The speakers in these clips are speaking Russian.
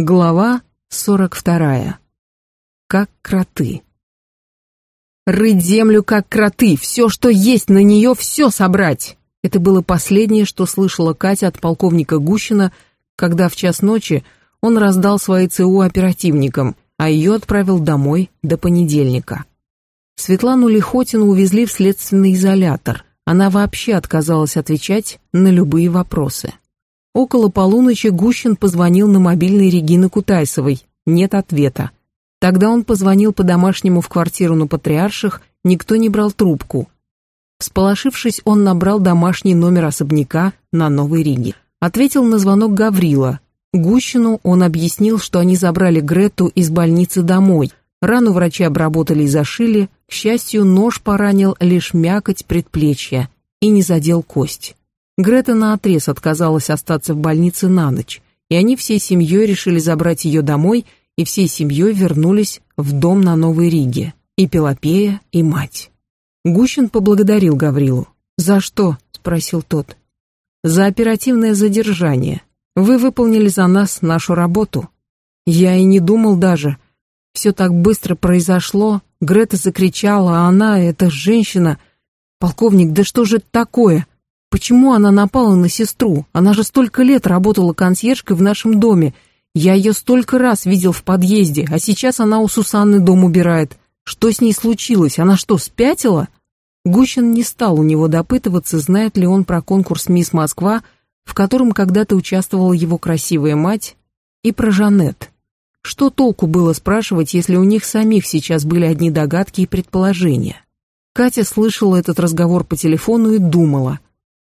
Глава 42. Как кроты. «Рыть землю, как кроты! Все, что есть на нее, все собрать!» Это было последнее, что слышала Катя от полковника Гущина, когда в час ночи он раздал свои ЦУ оперативникам, а ее отправил домой до понедельника. Светлану Лихотину увезли в следственный изолятор. Она вообще отказалась отвечать на любые вопросы. Около полуночи Гущин позвонил на мобильный Регины Кутайсовой. Нет ответа. Тогда он позвонил по-домашнему в квартиру на Патриарших, никто не брал трубку. Всполошившись, он набрал домашний номер особняка на Новой Риге. Ответил на звонок Гаврила. Гущину он объяснил, что они забрали Грету из больницы домой. Рану врачи обработали и зашили. К счастью, нож поранил лишь мякоть предплечья и не задел кость. Грета наотрез отказалась остаться в больнице на ночь, и они всей семьей решили забрать ее домой, и всей семьей вернулись в дом на Новой Риге, и Пелопея, и мать. Гущин поблагодарил Гаврилу. «За что?» – спросил тот. «За оперативное задержание. Вы выполнили за нас нашу работу. Я и не думал даже. Все так быстро произошло. Грета закричала, а она, эта женщина... Полковник, да что же это такое? Почему она напала на сестру? Она же столько лет работала консьержкой в нашем доме. Я ее столько раз видел в подъезде, а сейчас она у Сусанны дом убирает. Что с ней случилось? Она что, спятила? Гущин не стал у него допытываться, знает ли он про конкурс «Мисс Москва», в котором когда-то участвовала его красивая мать, и про Жанет. Что толку было спрашивать, если у них самих сейчас были одни догадки и предположения? Катя слышала этот разговор по телефону и думала –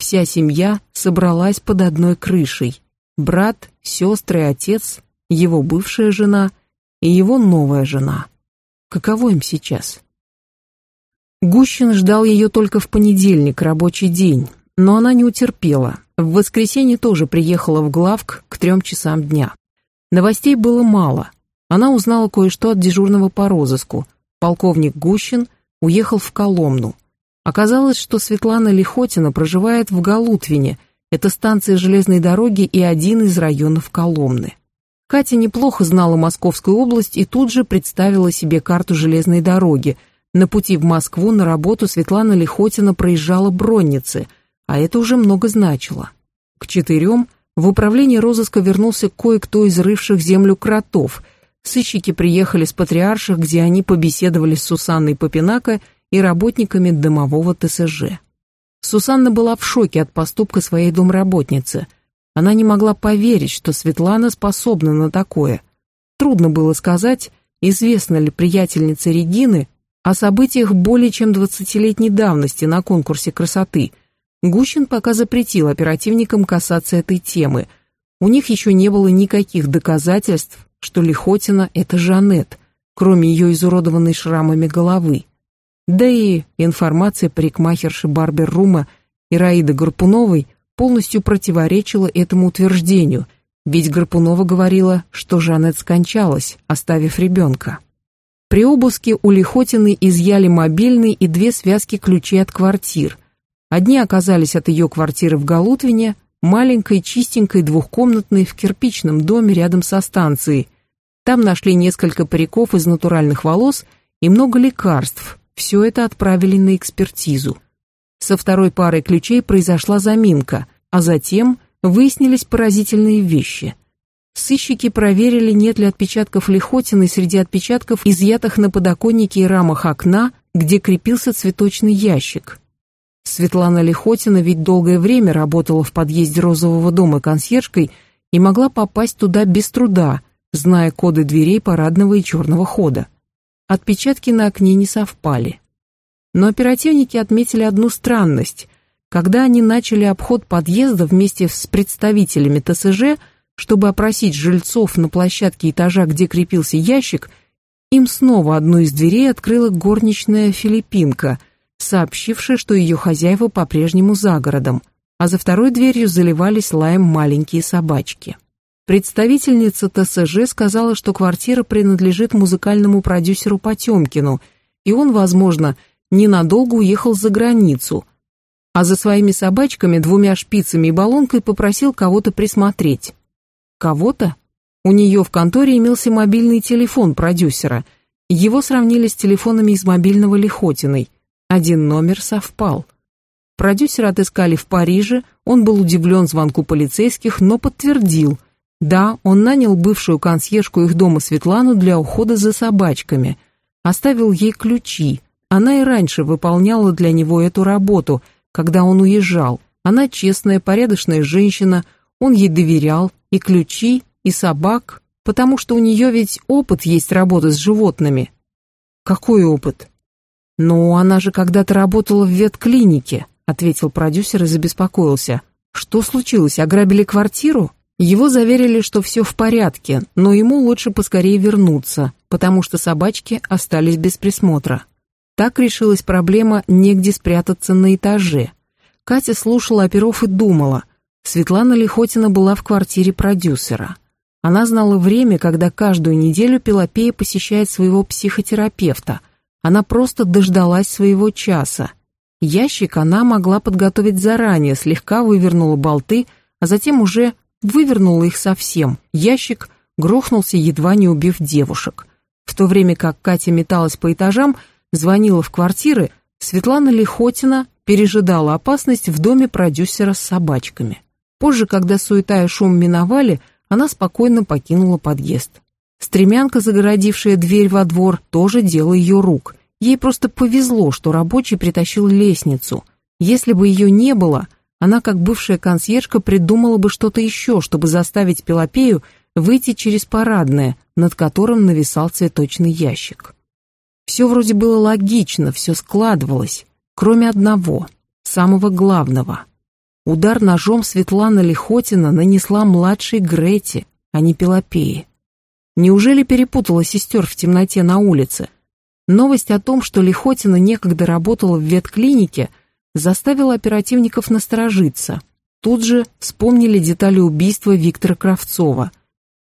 Вся семья собралась под одной крышей. Брат, сестры, отец, его бывшая жена и его новая жена. Каково им сейчас? Гущин ждал ее только в понедельник, рабочий день, но она не утерпела. В воскресенье тоже приехала в главк к трем часам дня. Новостей было мало. Она узнала кое-что от дежурного по розыску. Полковник Гущин уехал в Коломну. Оказалось, что Светлана Лихотина проживает в Галутвине, это станция железной дороги и один из районов Коломны. Катя неплохо знала Московскую область и тут же представила себе карту железной дороги. На пути в Москву на работу Светлана Лихотина проезжала Бронницы, а это уже много значило. К четырем в управление розыска вернулся кое-кто из рывших землю кротов. Сыщики приехали с Патриарших, где они побеседовали с Сусанной Попинако и работниками домового ТСЖ. Сусанна была в шоке от поступка своей домработницы. Она не могла поверить, что Светлана способна на такое. Трудно было сказать, известно ли приятельнице Регины о событиях более чем двадцатилетней давности на конкурсе красоты. Гущин пока запретил оперативникам касаться этой темы. У них еще не было никаких доказательств, что Лихотина – это Жанет, кроме ее изуродованной шрамами головы. Да и информация парикмахерши Барбер Рума и Раиды Гарпуновой полностью противоречила этому утверждению, ведь Гарпунова говорила, что Жанет скончалась, оставив ребенка. При обыске у Лихотины изъяли мобильный и две связки ключей от квартир. Одни оказались от ее квартиры в Галутвине, маленькой, чистенькой, двухкомнатной в кирпичном доме рядом со станцией. Там нашли несколько париков из натуральных волос и много лекарств, все это отправили на экспертизу. Со второй парой ключей произошла заминка, а затем выяснились поразительные вещи. Сыщики проверили, нет ли отпечатков Лихотины среди отпечатков, изъятых на подоконнике и рамах окна, где крепился цветочный ящик. Светлана Лихотина ведь долгое время работала в подъезде розового дома консьержкой и могла попасть туда без труда, зная коды дверей парадного и черного хода. Отпечатки на окне не совпали. Но оперативники отметили одну странность. Когда они начали обход подъезда вместе с представителями ТСЖ, чтобы опросить жильцов на площадке этажа, где крепился ящик, им снова одну из дверей открыла горничная филиппинка, сообщившая, что ее хозяева по-прежнему за городом, а за второй дверью заливались лаем маленькие собачки. Представительница ТСЖ сказала, что квартира принадлежит музыкальному продюсеру Потемкину, и он, возможно, ненадолго уехал за границу, а за своими собачками, двумя шпицами и баллонкой попросил кого-то присмотреть. Кого-то? У нее в конторе имелся мобильный телефон продюсера. Его сравнили с телефонами из мобильного Лихотиной. Один номер совпал. Продюсера отыскали в Париже, он был удивлен звонку полицейских, но подтвердил. Да, он нанял бывшую консьержку их дома Светлану для ухода за собачками. Оставил ей ключи. Она и раньше выполняла для него эту работу, когда он уезжал. Она честная, порядочная женщина, он ей доверял, и ключи, и собак, потому что у нее ведь опыт есть работы с животными. Какой опыт? Ну, она же когда-то работала в ветклинике ответил продюсер и забеспокоился. Что случилось, ограбили квартиру? Его заверили, что все в порядке, но ему лучше поскорее вернуться, потому что собачки остались без присмотра. Так решилась проблема негде спрятаться на этаже. Катя слушала оперов и думала. Светлана Лихотина была в квартире продюсера. Она знала время, когда каждую неделю Пелопея посещает своего психотерапевта. Она просто дождалась своего часа Ящик она могла подготовить заранее, слегка вывернула болты, а затем уже вывернула их совсем. Ящик грохнулся, едва не убив девушек. В то время как Катя металась по этажам, звонила в квартиры, Светлана Лихотина пережидала опасность в доме продюсера с собачками. Позже, когда суета и шум миновали, она спокойно покинула подъезд. Стремянка, загородившая дверь во двор, тоже дело ее рук – Ей просто повезло, что рабочий притащил лестницу. Если бы ее не было, она, как бывшая консьержка, придумала бы что-то еще, чтобы заставить Пелопею выйти через парадное, над которым нависал цветочный ящик. Все вроде было логично, все складывалось, кроме одного, самого главного. Удар ножом Светлана Лихотина нанесла младшей Грете, а не Пелопее. Неужели перепутала сестер в темноте на улице – Новость о том, что Лихотина некогда работала в ветклинике, заставила оперативников насторожиться. Тут же вспомнили детали убийства Виктора Кравцова.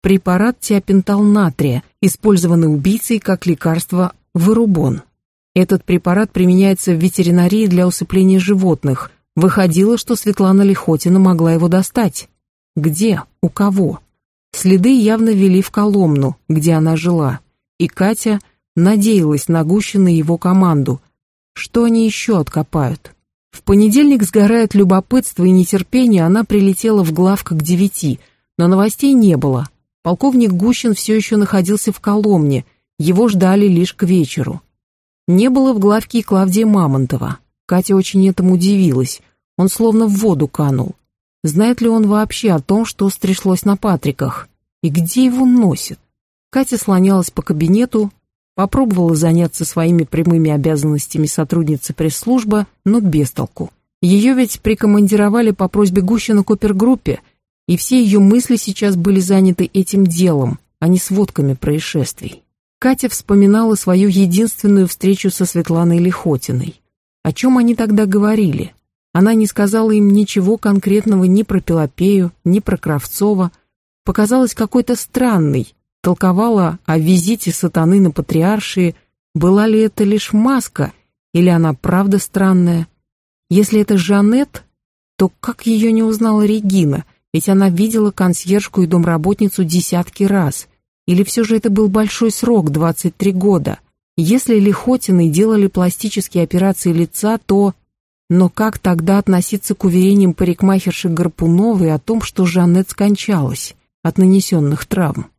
Препарат тиопентал натрия, использованный убийцей как лекарство вырубон. Этот препарат применяется в ветеринарии для усыпления животных. Выходило, что Светлана Лихотина могла его достать. Где? У кого? Следы явно вели в Коломну, где она жила. И Катя – надеялась на Гущина его команду. Что они еще откопают? В понедельник, сгорает любопытство и нетерпение, она прилетела в главка к девяти, но новостей не было. Полковник Гущин все еще находился в Коломне, его ждали лишь к вечеру. Не было в главке и Клавдия Мамонтова. Катя очень этому удивилась. Он словно в воду канул. Знает ли он вообще о том, что стряслось на Патриках? И где его носит? Катя слонялась по кабинету, Попробовала заняться своими прямыми обязанностями сотрудницы пресс-службы, но без толку. Ее ведь прикомандировали по просьбе Гущина к опергруппе, и все ее мысли сейчас были заняты этим делом, а не сводками происшествий. Катя вспоминала свою единственную встречу со Светланой Лихотиной. О чем они тогда говорили? Она не сказала им ничего конкретного ни про Пелопею, ни про Кравцова. Показалась какой-то странной, толковала о визите сатаны на патриаршие, была ли это лишь маска, или она правда странная. Если это Жанет, то как ее не узнала Регина, ведь она видела консьержку и домработницу десятки раз. Или все же это был большой срок, 23 года. Если Лихотиной делали пластические операции лица, то... Но как тогда относиться к уверениям парикмахерши Гарпуновой о том, что Жанет скончалась от нанесенных травм?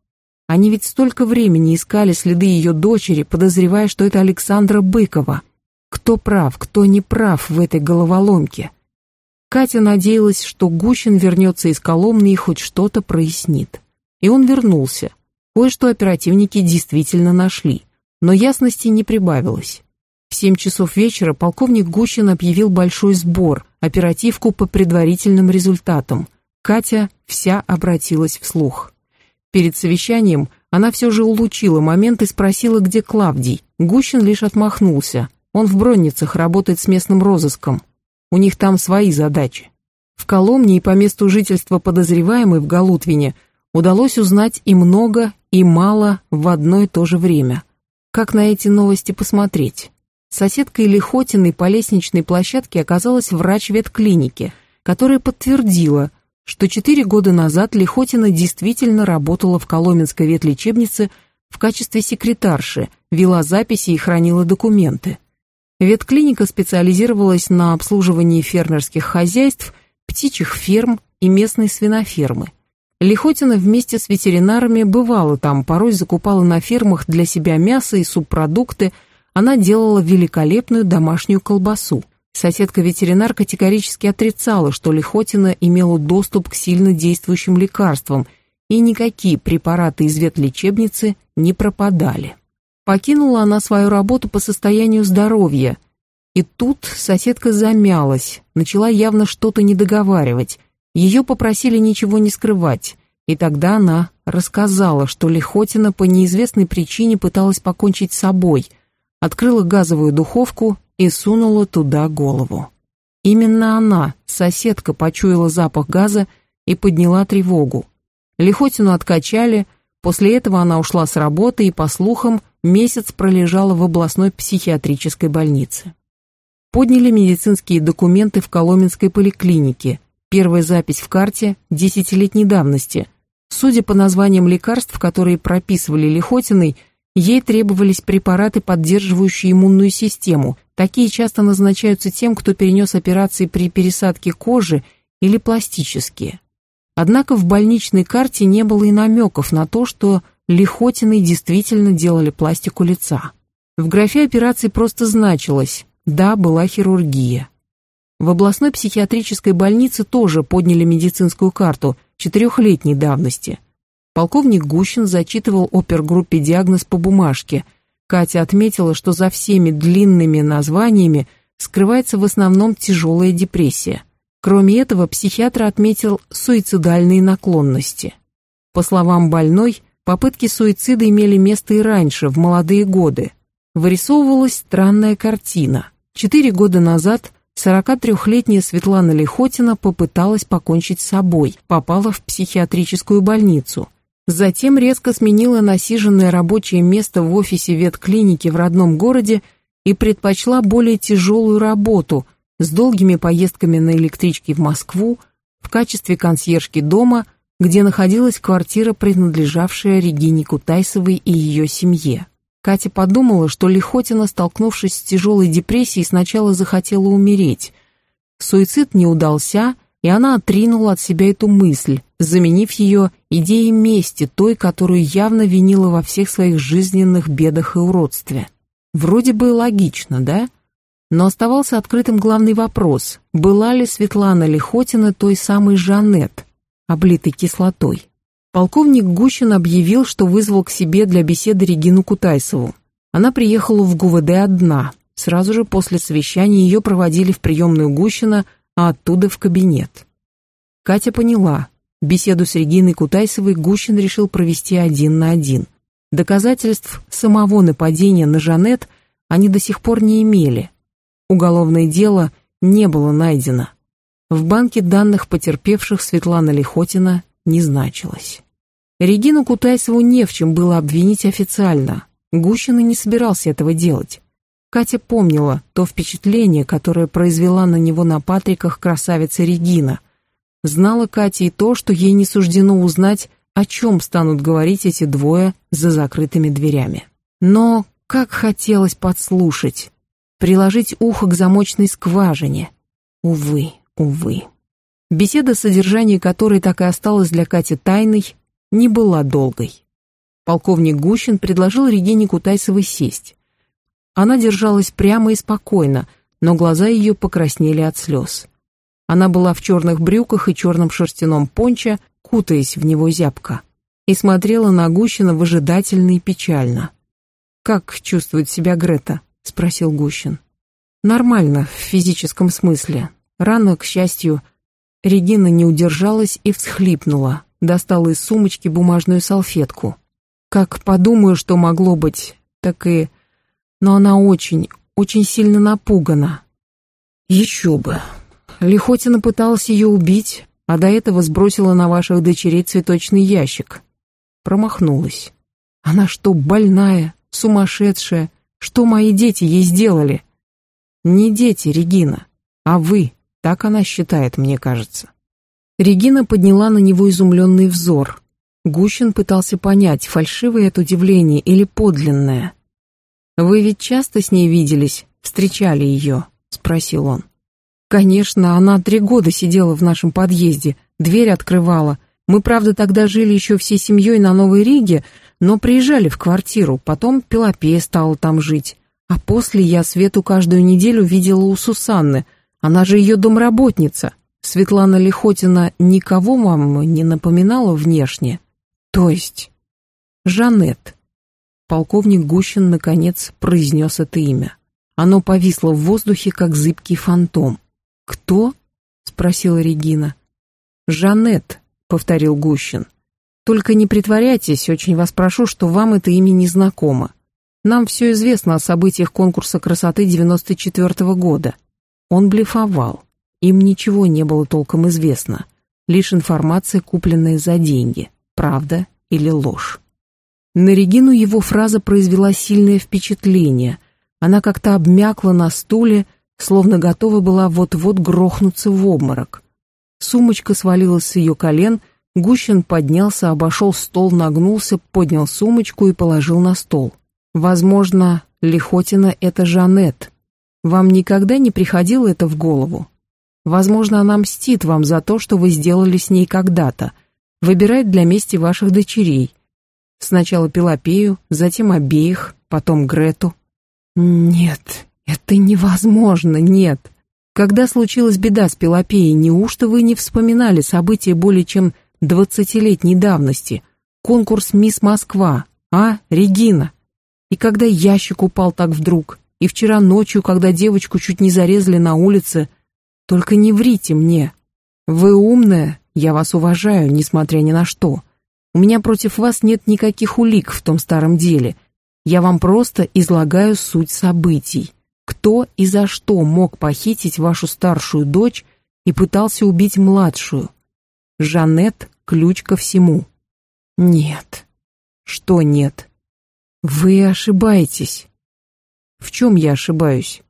Они ведь столько времени искали следы ее дочери, подозревая, что это Александра Быкова. Кто прав, кто не прав в этой головоломке? Катя надеялась, что Гущин вернется из Коломны и хоть что-то прояснит. И он вернулся. Кое-что оперативники действительно нашли, но ясности не прибавилось. В семь часов вечера полковник Гущин объявил большой сбор, оперативку по предварительным результатам. Катя вся обратилась вслух. Перед совещанием она все же улучила момент и спросила, где Клавдий. Гущин лишь отмахнулся. Он в Бронницах работает с местным розыском. У них там свои задачи. В Коломне и по месту жительства подозреваемой в Галутвине удалось узнать и много, и мало в одно и то же время. Как на эти новости посмотреть? Соседкой Лихотиной по лестничной площадке оказалась врач ветклиники, которая подтвердила, что четыре года назад Лихотина действительно работала в Коломенской ветлечебнице в качестве секретарши, вела записи и хранила документы. Ветклиника специализировалась на обслуживании фермерских хозяйств, птичьих ферм и местной свинофермы. Лихотина вместе с ветеринарами бывала там, порой закупала на фермах для себя мясо и субпродукты, она делала великолепную домашнюю колбасу. Соседка-ветеринар категорически отрицала, что Лихотина имела доступ к сильно действующим лекарствам, и никакие препараты из ветлечебницы не пропадали. Покинула она свою работу по состоянию здоровья, и тут соседка замялась, начала явно что-то недоговаривать. Ее попросили ничего не скрывать, и тогда она рассказала, что Лихотина по неизвестной причине пыталась покончить с собой, открыла газовую духовку и сунула туда голову. Именно она, соседка, почуяла запах газа и подняла тревогу. Лихотину откачали, после этого она ушла с работы и, по слухам, месяц пролежала в областной психиатрической больнице. Подняли медицинские документы в Коломенской поликлинике. Первая запись в карте – десятилетней давности. Судя по названиям лекарств, которые прописывали Лихотиной, ей требовались препараты, поддерживающие иммунную систему, Такие часто назначаются тем, кто перенес операции при пересадке кожи или пластические. Однако в больничной карте не было и намеков на то, что Лихотиной действительно делали пластику лица. В графе операции просто значилось «да, была хирургия». В областной психиатрической больнице тоже подняли медицинскую карту четырехлетней давности. Полковник Гущин зачитывал опергруппе диагноз по бумажке – Катя отметила, что за всеми длинными названиями скрывается в основном тяжелая депрессия. Кроме этого, психиатр отметил суицидальные наклонности. По словам больной, попытки суицида имели место и раньше, в молодые годы. Вырисовывалась странная картина. Четыре года назад 43-летняя Светлана Лихотина попыталась покончить с собой, попала в психиатрическую больницу – Затем резко сменила насиженное рабочее место в офисе ветклиники в родном городе и предпочла более тяжелую работу с долгими поездками на электричке в Москву в качестве консьержки дома, где находилась квартира, принадлежавшая Регине Кутайсовой и ее семье. Катя подумала, что Лихотина, столкнувшись с тяжелой депрессией, сначала захотела умереть. Суицид не удался, и она отринула от себя эту мысль, заменив ее идеей мести, той, которую явно винила во всех своих жизненных бедах и уродстве. Вроде бы логично, да? Но оставался открытым главный вопрос, была ли Светлана Лихотина той самой Жанет, облитой кислотой? Полковник Гущин объявил, что вызвал к себе для беседы Регину Кутайсову. Она приехала в ГУВД одна. Сразу же после совещания ее проводили в приемную Гущина, а оттуда в кабинет. Катя поняла, Беседу с Региной Кутайсовой Гущин решил провести один на один. Доказательств самого нападения на Жанет они до сих пор не имели. Уголовное дело не было найдено. В банке данных потерпевших Светлана Лихотина не значилось. Регину Кутайсову не в чем было обвинить официально. Гущин и не собирался этого делать. Катя помнила то впечатление, которое произвела на него на Патриках красавица Регина, Знала Катя и то, что ей не суждено узнать, о чем станут говорить эти двое за закрытыми дверями. Но как хотелось подслушать, приложить ухо к замочной скважине. Увы, увы. Беседа, содержание которой так и осталась для Кати тайной, не была долгой. Полковник Гущин предложил Регине Кутайсовой сесть. Она держалась прямо и спокойно, но глаза ее покраснели от слез. Она была в черных брюках и черном шерстяном понче, кутаясь в него зябко, и смотрела на Гущина выжидательно и печально. «Как чувствует себя Грета?» — спросил Гущин. «Нормально, в физическом смысле. Рано, к счастью, Регина не удержалась и всхлипнула, достала из сумочки бумажную салфетку. Как подумаю, что могло быть, так и... Но она очень, очень сильно напугана. Еще бы, Лихотина пыталась ее убить, а до этого сбросила на ваших дочерей цветочный ящик. Промахнулась. Она что, больная, сумасшедшая? Что мои дети ей сделали? Не дети, Регина, а вы, так она считает, мне кажется. Регина подняла на него изумленный взор. Гущин пытался понять, фальшивое это удивление или подлинное. «Вы ведь часто с ней виделись, встречали ее?» — спросил он. «Конечно, она три года сидела в нашем подъезде, дверь открывала. Мы, правда, тогда жили еще всей семьей на Новой Риге, но приезжали в квартиру, потом Пелопея стала там жить. А после я Свету каждую неделю видела у Сусанны, она же ее домработница. Светлана Лихотина никого вам не напоминала внешне?» То есть Жанет. Полковник Гущин наконец произнес это имя. Оно повисло в воздухе, как зыбкий фантом. «Кто?» — спросила Регина. «Жанет», — повторил Гущин. «Только не притворяйтесь, очень вас прошу, что вам это имя не знакомо. Нам все известно о событиях конкурса красоты 94 -го года». Он блефовал. Им ничего не было толком известно. Лишь информация, купленная за деньги правда или ложь. На Регину его фраза произвела сильное впечатление. Она как-то обмякла на стуле, словно готова была вот-вот грохнуться в обморок. Сумочка свалилась с ее колен, Гущин поднялся, обошел стол, нагнулся, поднял сумочку и положил на стол. «Возможно, Лихотина — это Жанет. Вам никогда не приходило это в голову? Возможно, она мстит вам за то, что вы сделали с ней когда-то — выбирает для мести ваших дочерей. Сначала Пелопею, затем обеих, потом Грету. Нет, это невозможно, нет. Когда случилась беда с Пелопеей, неужто вы не вспоминали события более чем двадцатилетней давности? Конкурс «Мисс Москва», а, Регина? И когда ящик упал так вдруг? И вчера ночью, когда девочку чуть не зарезали на улице? Только не врите мне. Вы умная, я вас уважаю, несмотря ни на что. У меня против вас нет никаких улик в том старом деле. Я вам просто излагаю суть событий. Кто и за что мог похитить вашу старшую дочь и пытался убить младшую? Жанет – ключ ко всему. Нет. Что нет? Вы ошибаетесь. В чем я ошибаюсь?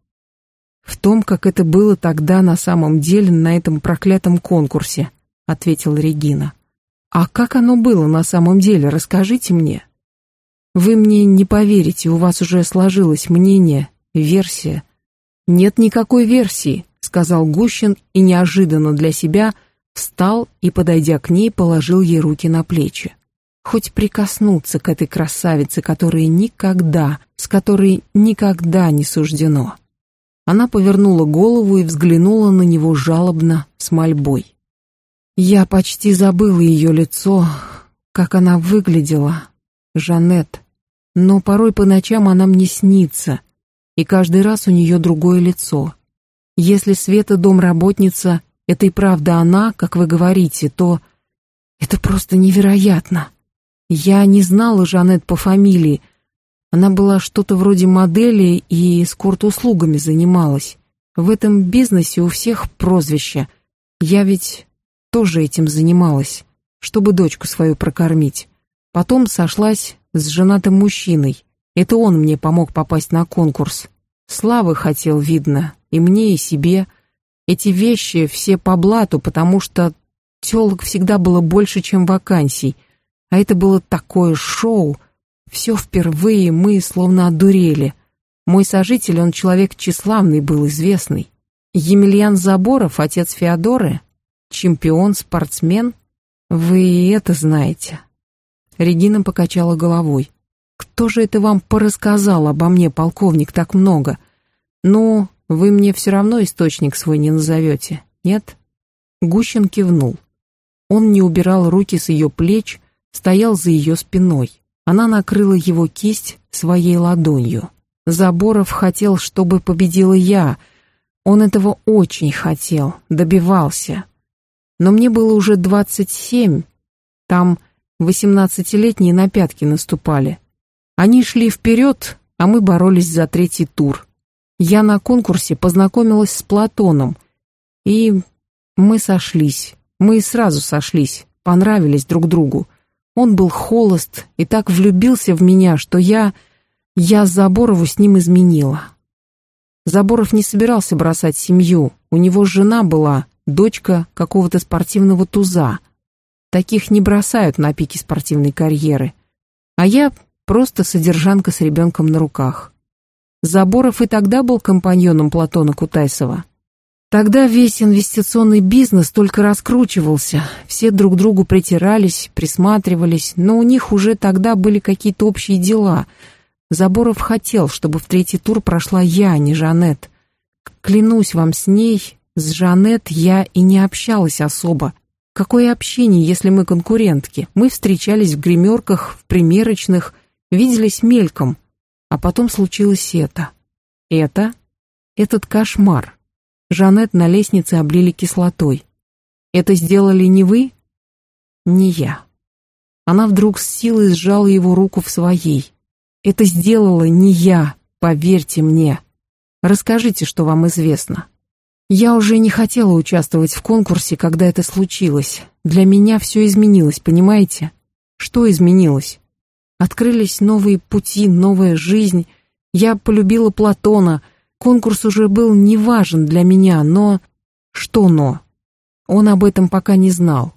В том, как это было тогда на самом деле на этом проклятом конкурсе. — ответила Регина. «А как оно было на самом деле, расскажите мне». «Вы мне не поверите, у вас уже сложилось мнение, версия». «Нет никакой версии», — сказал Гущин и неожиданно для себя встал и, подойдя к ней, положил ей руки на плечи. Хоть прикоснуться к этой красавице, которая никогда, с которой никогда не суждено. Она повернула голову и взглянула на него жалобно, с мольбой. Я почти забыла ее лицо, как она выглядела, Жанет. Но порой по ночам она мне снится, и каждый раз у нее другое лицо. Если Света домработница, это и правда она, как вы говорите, то это просто невероятно. Я не знала Жанет по фамилии. Она была что-то вроде модели и эскорт-услугами занималась. В этом бизнесе у всех прозвища. Я ведь тоже этим занималась, чтобы дочку свою прокормить. Потом сошлась с женатым мужчиной. Это он мне помог попасть на конкурс. Славы хотел, видно, и мне, и себе. Эти вещи все по блату, потому что телок всегда было больше, чем вакансий. А это было такое шоу. Все впервые мы словно одурели. Мой сожитель, он человек тщеславный был, известный. Емельян Заборов, отец Феодоры, Чемпион, спортсмен? Вы и это знаете. Регина покачала головой. Кто же это вам порассказал обо мне, полковник, так много? Ну, вы мне все равно источник свой не назовете, нет? Гущин кивнул. Он не убирал руки с ее плеч, стоял за ее спиной. Она накрыла его кисть своей ладонью. Заборов хотел, чтобы победила я. Он этого очень хотел, добивался но мне было уже двадцать семь. Там восемнадцатилетние на пятки наступали. Они шли вперед, а мы боролись за третий тур. Я на конкурсе познакомилась с Платоном, и мы сошлись. Мы сразу сошлись, понравились друг другу. Он был холост и так влюбился в меня, что я... Я Заборову с ним изменила. Заборов не собирался бросать семью, у него жена была, дочка какого-то спортивного туза. Таких не бросают на пике спортивной карьеры. А я просто содержанка с ребенком на руках. Заборов и тогда был компаньоном Платона Кутайсова. Тогда весь инвестиционный бизнес только раскручивался, все друг другу притирались, присматривались, но у них уже тогда были какие-то общие дела. Заборов хотел, чтобы в третий тур прошла я, а не Жанет. Клянусь вам, с ней, с Жанет я и не общалась особо. Какое общение, если мы конкурентки? Мы встречались в гримерках, в примерочных, виделись мельком. А потом случилось это. Это? Этот кошмар. Жанет на лестнице облили кислотой. Это сделали не вы? Не я. Она вдруг с силой сжала его руку в своей. Это сделала не я, поверьте мне. Расскажите, что вам известно. Я уже не хотела участвовать в конкурсе, когда это случилось. Для меня все изменилось, понимаете? Что изменилось? Открылись новые пути, новая жизнь. Я полюбила Платона — Конкурс уже был не важен для меня, но... Что но? Он об этом пока не знал.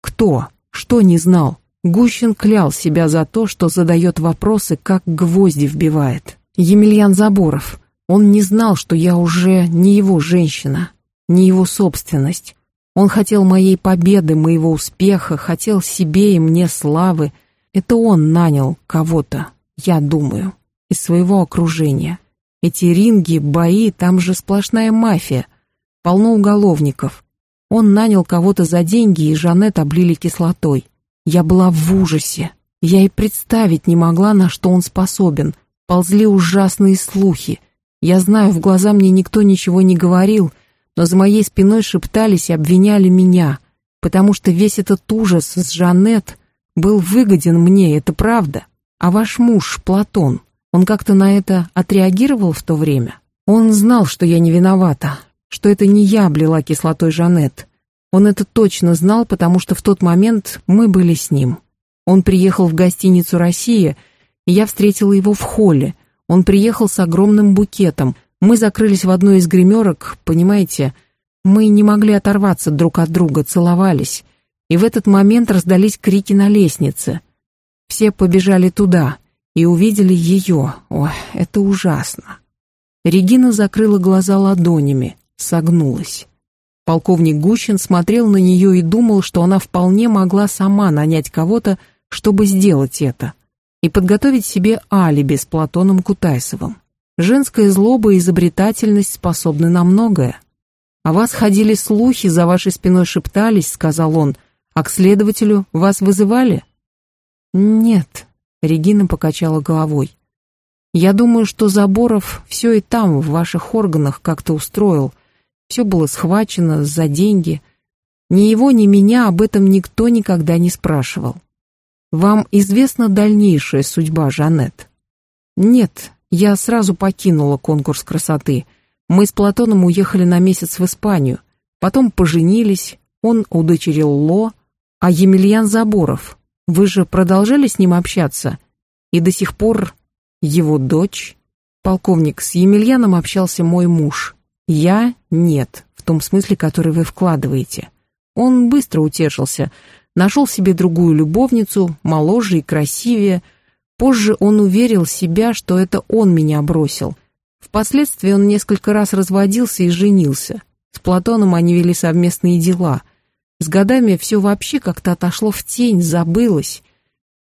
Кто? Что не знал? Гущин клял себя за то, что задает вопросы, как гвозди вбивает. Емельян Заборов. Он не знал, что я уже не его женщина, не его собственность. Он хотел моей победы, моего успеха, хотел себе и мне славы. Это он нанял кого-то, я думаю, из своего окружения. Эти ринги, бои, там же сплошная мафия. Полно уголовников. Он нанял кого-то за деньги, и Жанет облили кислотой. Я была в ужасе. Я и представить не могла, на что он способен. Ползли ужасные слухи. Я знаю, в глаза мне никто ничего не говорил, но за моей спиной шептались и обвиняли меня, потому что весь этот ужас с Жанет был выгоден мне, это правда. А ваш муж, Платон, он как-то на это отреагировал в то время? Он знал, что я не виновата, что это не я облила кислотой Жанет. Он это точно знал, потому что в тот момент мы были с ним. Он приехал в гостиницу «Россия», и я встретила его в холле. Он приехал с огромным букетом. Мы закрылись в одной из гримерок, понимаете? Мы не могли оторваться друг от друга, целовались. И в этот момент раздались крики на лестнице. Все побежали туда и увидели ее. Ой, это ужасно. Регина закрыла глаза ладонями, согнулась. Полковник Гущин смотрел на нее и думал, что она вполне могла сама нанять кого-то, чтобы сделать это, и подготовить себе алиби с Платоном Кутайсовым. Женская злоба и изобретательность способны на многое. «О вас ходили слухи, за вашей спиной шептались», — сказал он, — «а к следователю вас вызывали?» «Нет», Регина покачала головой. «Я думаю, что Заборов все и там, в ваших органах, как-то устроил. Все было схвачено за деньги. Ни его, ни меня об этом никто никогда не спрашивал. Вам известна дальнейшая судьба, Жанет?» «Нет, я сразу покинула конкурс красоты. Мы с Платоном уехали на месяц в Испанию. Потом поженились, он удочерил Ло, а Емельян Заборов, вы же продолжали с ним общаться? И до сих пор его дочь? Полковник, с Емельяном общался мой муж. Я — нет, в том смысле, который вы вкладываете. Он быстро утешился, нашел себе другую любовницу, моложе и красивее. Позже он уверил себя, что это он меня бросил. Впоследствии он несколько раз разводился и женился. С Платоном они вели совместные дела — с годами все вообще как-то отошло в тень, забылось.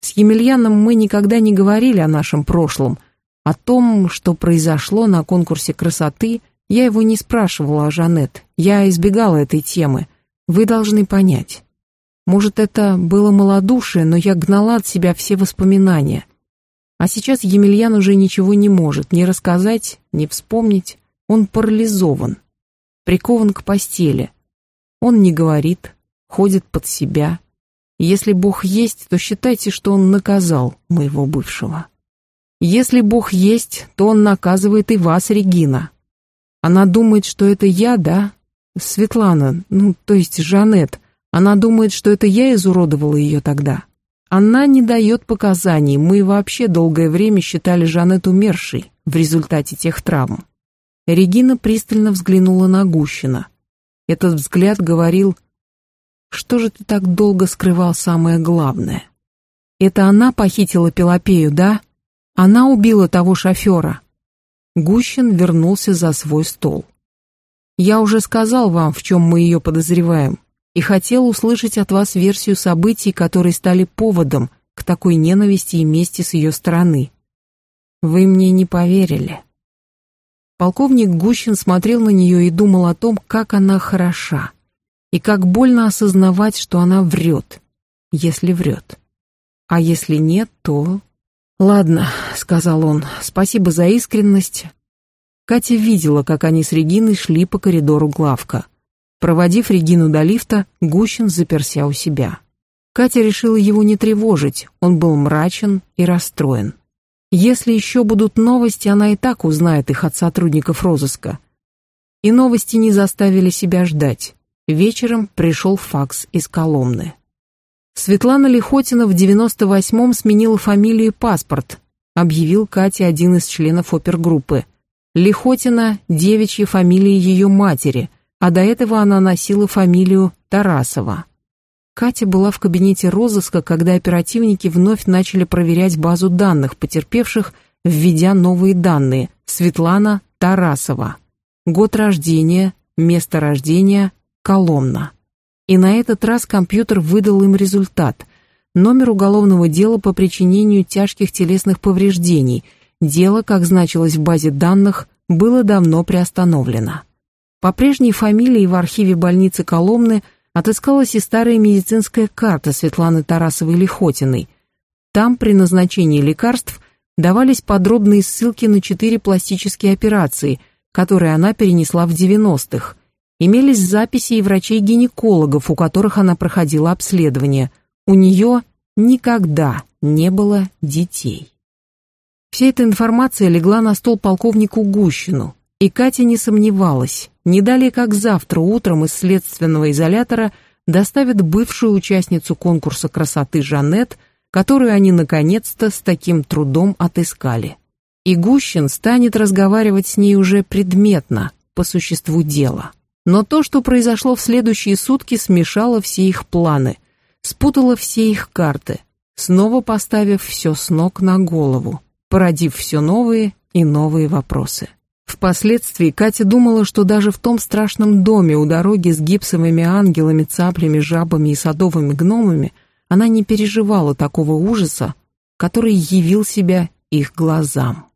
С Емельяном мы никогда не говорили о нашем прошлом. О том, что произошло на конкурсе красоты, я его не спрашивала о Жанет. Я избегала этой темы. Вы должны понять. Может, это было малодушие, но я гнала от себя все воспоминания. А сейчас Емельян уже ничего не может ни рассказать, ни вспомнить. Он парализован, прикован к постели. Он не говорит, ходит под себя. Если Бог есть, то считайте, что Он наказал моего бывшего. Если Бог есть, то Он наказывает и вас, Регина. Она думает, что это я, да? Светлана, ну, то есть Жанет. Она думает, что это я изуродовала ее тогда. Она не дает показаний. Мы вообще долгое время считали Жанет умершей в результате тех травм. Регина пристально взглянула на Гущина. Этот взгляд говорил, что же ты так долго скрывал самое главное? Это она похитила Пелопею, да? Она убила того шофера. Гущин вернулся за свой стол. Я уже сказал вам, в чем мы ее подозреваем, и хотел услышать от вас версию событий, которые стали поводом к такой ненависти и мести с ее стороны. Вы мне не поверили. Полковник Гущин смотрел на нее и думал о том, как она хороша, и как больно осознавать, что она врет, если врет. А если нет, то... «Ладно», — сказал он, — «спасибо за искренность». Катя видела, как они с Региной шли по коридору главка. Проводив Регину до лифта, Гущин заперся у себя. Катя решила его не тревожить, он был мрачен и расстроен. Если еще будут новости, она и так узнает их от сотрудников розыска. И новости не заставили себя ждать. Вечером пришел факс из Коломны. Светлана Лихотина в 98-м сменила фамилию и паспорт, объявил Катя один из членов опергруппы. Лихотина – девичья фамилия ее матери, а до этого она носила фамилию Тарасова. Катя была в кабинете розыска, когда оперативники вновь начали проверять базу данных потерпевших, введя новые данные. Светлана Тарасова. Год рождения, место рождения, Коломна. И на этот раз компьютер выдал им результат. Номер уголовного дела по причинению тяжких телесных повреждений. Дело, как значилось в базе данных, было давно приостановлено. По прежней фамилии в архиве больницы Коломны – отыскалась и старая медицинская карта Светланы Тарасовой-Лихотиной. Там при назначении лекарств давались подробные ссылки на четыре пластические операции, которые она перенесла в 90-х. Имелись записи и врачей-гинекологов, у которых она проходила обследование. У нее никогда не было детей. Вся эта информация легла на стол полковнику Гущину, и Катя не сомневалась, не далее как завтра утром из следственного изолятора доставят бывшую участницу конкурса красоты Жанет, которую они наконец-то с таким трудом отыскали. И Гущин станет разговаривать с ней уже предметно, по существу дела. Но то, что произошло в следующие сутки, смешало все их планы, спутало все их карты, снова поставив все с ног на голову, породив все новые и новые вопросы. Впоследствии Катя думала, что даже в том страшном доме у дороги с гипсовыми ангелами, цаплями, жабами и садовыми гномами она не переживала такого ужаса, который явил себя их глазам.